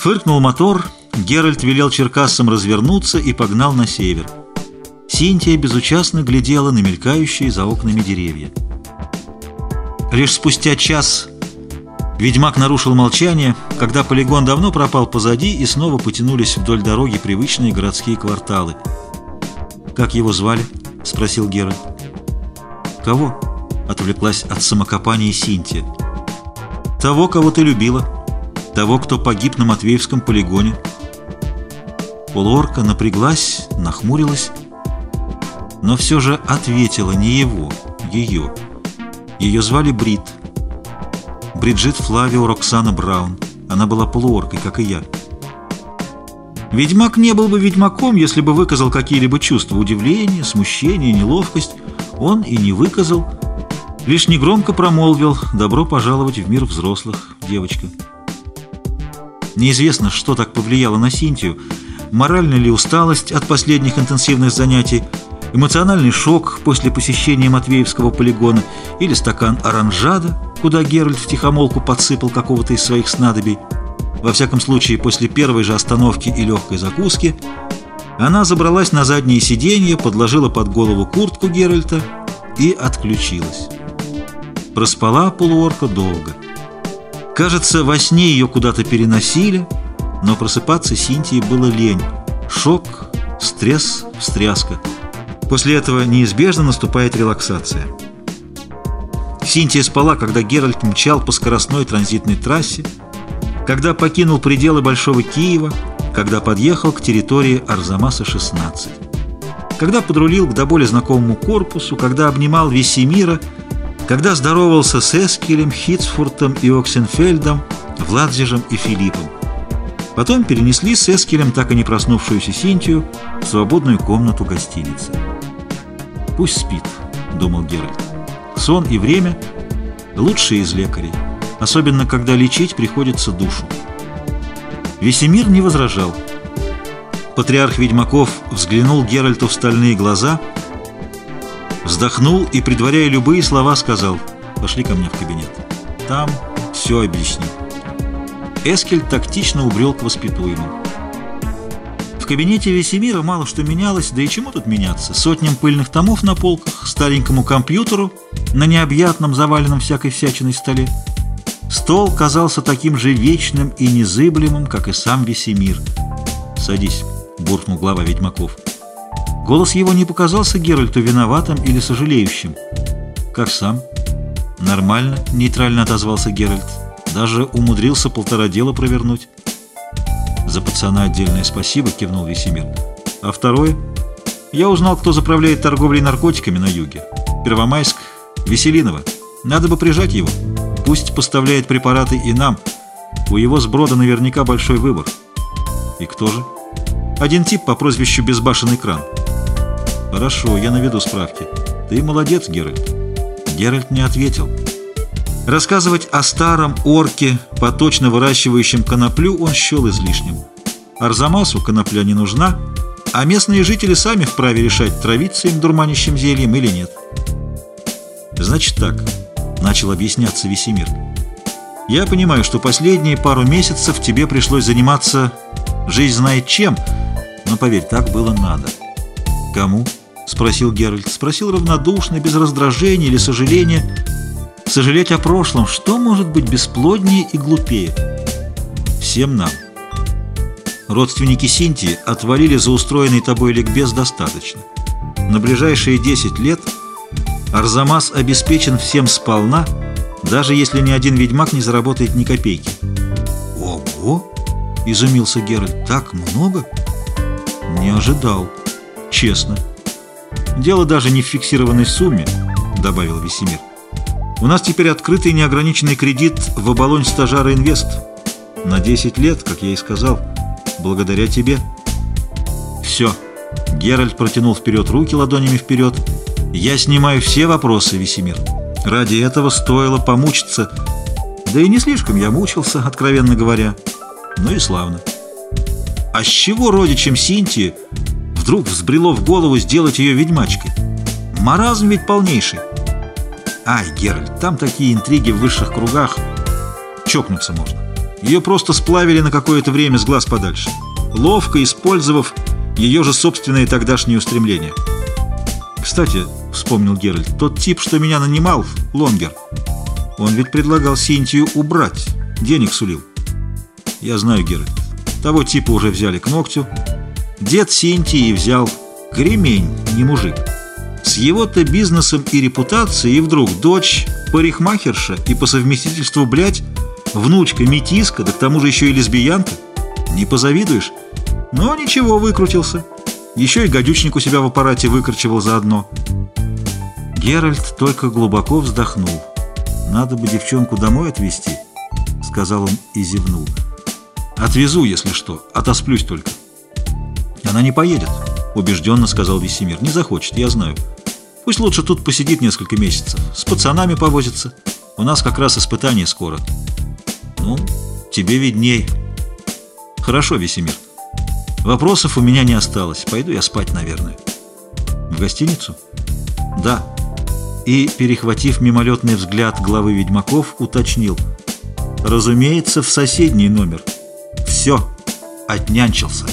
Фыркнул мотор, Геральт велел черкассам развернуться и погнал на север. Синтия безучастно глядела на мелькающие за окнами деревья. Лишь спустя час ведьмак нарушил молчание, когда полигон давно пропал позади и снова потянулись вдоль дороги привычные городские кварталы. «Как его звали?» — спросил Геральт. «Кого?» — отвлеклась от самокопания Синтия. «Того, кого ты любила. Того, кто погиб на Матвеевском полигоне». Полуорка напряглась, нахмурилась, но все же ответила не его, ее. Ее звали Брит. Бриджит Флавио Роксана Браун. Она была полуоркой, как и я. Ведьмак не был бы ведьмаком, если бы выказал какие-либо чувства удивления, смущения, неловкость. Он и не выказал, лишь негромко промолвил «Добро пожаловать в мир взрослых, девочка». Неизвестно, что так повлияло на Синтию, моральная ли усталость от последних интенсивных занятий, эмоциональный шок после посещения Матвеевского полигона или стакан оранжада, куда Геральт втихомолку подсыпал какого-то из своих снадобий. Во всяком случае, после первой же остановки и легкой закуски она забралась на заднее сиденье, подложила под голову куртку Геральта и отключилась. Проспала полуорка долго. Кажется, во сне ее куда-то переносили, но просыпаться Синтии было лень. Шок, стресс, встряска. После этого неизбежно наступает релаксация. Синтия спала, когда Геральт мчал по скоростной транзитной трассе, когда покинул пределы Большого Киева, когда подъехал к территории Арзамаса-16, когда подрулил к до боли знакомому корпусу, когда обнимал Весемира, когда здоровался с Эскелем, Хитцфуртом и Оксенфельдом, Владзижем и Филиппом. Потом перенесли с Эскелем так и не проснувшуюся Синтию в свободную комнату гостиницы. «Пусть спит», — думал Геральт. «Сон и время — лучшие из лекарей, особенно когда лечить приходится душу». Весемир не возражал. Патриарх Ведьмаков взглянул Геральту в стальные глаза, вздохнул и, предваряя любые слова, сказал «Пошли ко мне в кабинет. Там все объясню». Эскель тактично убрел к воспитуемым кабинете Весемира мало что менялось, да и чему тут меняться? Сотням пыльных томов на полках, старенькому компьютеру на необъятном, заваленном всякой всячиной столе. Стол казался таким же вечным и незыблемым, как и сам Весемир. «Садись», — буркнул глава ведьмаков. Голос его не показался Геральту виноватым или сожалеющим. «Как сам?» «Нормально», — нейтрально отозвался Геральт. «Даже умудрился полтора дела провернуть». «За пацана отдельное спасибо», — кивнул Весемир. «А второе? Я узнал, кто заправляет торговлей наркотиками на юге. Первомайск, Веселинова. Надо бы прижать его. Пусть поставляет препараты и нам. У его сброда наверняка большой выбор». «И кто же?» «Один тип по прозвищу Безбашенный кран». «Хорошо, я наведу справки. Ты молодец, Геральт». Геральт не ответил. Рассказывать о старом орке, поточно выращивающем коноплю, он счел излишним. Арзамасу конопля не нужна, а местные жители сами вправе решать, травиться им дурманящим зельем или нет. «Значит так», — начал объясняться Весемир. «Я понимаю, что последние пару месяцев тебе пришлось заниматься жизнь знает чем, но, поверь, так было надо». «Кому?» — спросил Геральт. Спросил равнодушно, без раздражения или сожаления, — Сожалеть о прошлом, что может быть бесплоднее и глупее? Всем нам. Родственники Синтии отвалили за устроенный тобой ликбез достаточно. На ближайшие 10 лет Арзамас обеспечен всем сполна, даже если ни один ведьмак не заработает ни копейки. «Ого!» — изумился Геральт. «Так много?» «Не ожидал. Честно. Дело даже не в фиксированной сумме», — добавил Весемир. У нас теперь открытый неограниченный кредит в оболонь стажара инвест. На 10 лет, как я и сказал, благодаря тебе. Все. Геральт протянул вперед руки ладонями вперед. Я снимаю все вопросы, Весемир. Ради этого стоило помучиться. Да и не слишком я мучился, откровенно говоря. Ну и славно. А с чего родичем Синтии вдруг взбрело в голову сделать ее ведьмачкой? Маразм ведь полнейший. Ай, Геральт, там такие интриги в высших кругах. Чокнуться можно. Ее просто сплавили на какое-то время с глаз подальше, ловко использовав ее же собственные тогдашние устремления. «Кстати», — вспомнил Геральт, — «тот тип, что меня нанимал, Лонгер, он ведь предлагал Синтию убрать, денег сулил». «Я знаю, Геральт, того типа уже взяли к ногтю. Дед Синтии взял кремень, не мужик. С его-то бизнесом и репутацией, и вдруг дочь парикмахерша и по совместительству, блядь, внучка метиска, да к тому же еще и лесбиянка. Не позавидуешь? Но ничего, выкрутился. Еще и гадючник у себя в аппарате выкручивал заодно. Геральт только глубоко вздохнул. «Надо бы девчонку домой отвезти», — сказал он и зевнул. «Отвезу, если что, отосплюсь только». «Она не поедет», — убежденно сказал Весемир. «Не захочет, я знаю. Пусть лучше тут посидит несколько месяцев, с пацанами повозится. У нас как раз испытание скоро». «Ну, тебе видней». «Хорошо, Весемир. Вопросов у меня не осталось. Пойду я спать, наверное». «В гостиницу?» «Да». И, перехватив мимолетный взгляд главы ведьмаков, уточнил. «Разумеется, в соседний номер». Все, отнянчился.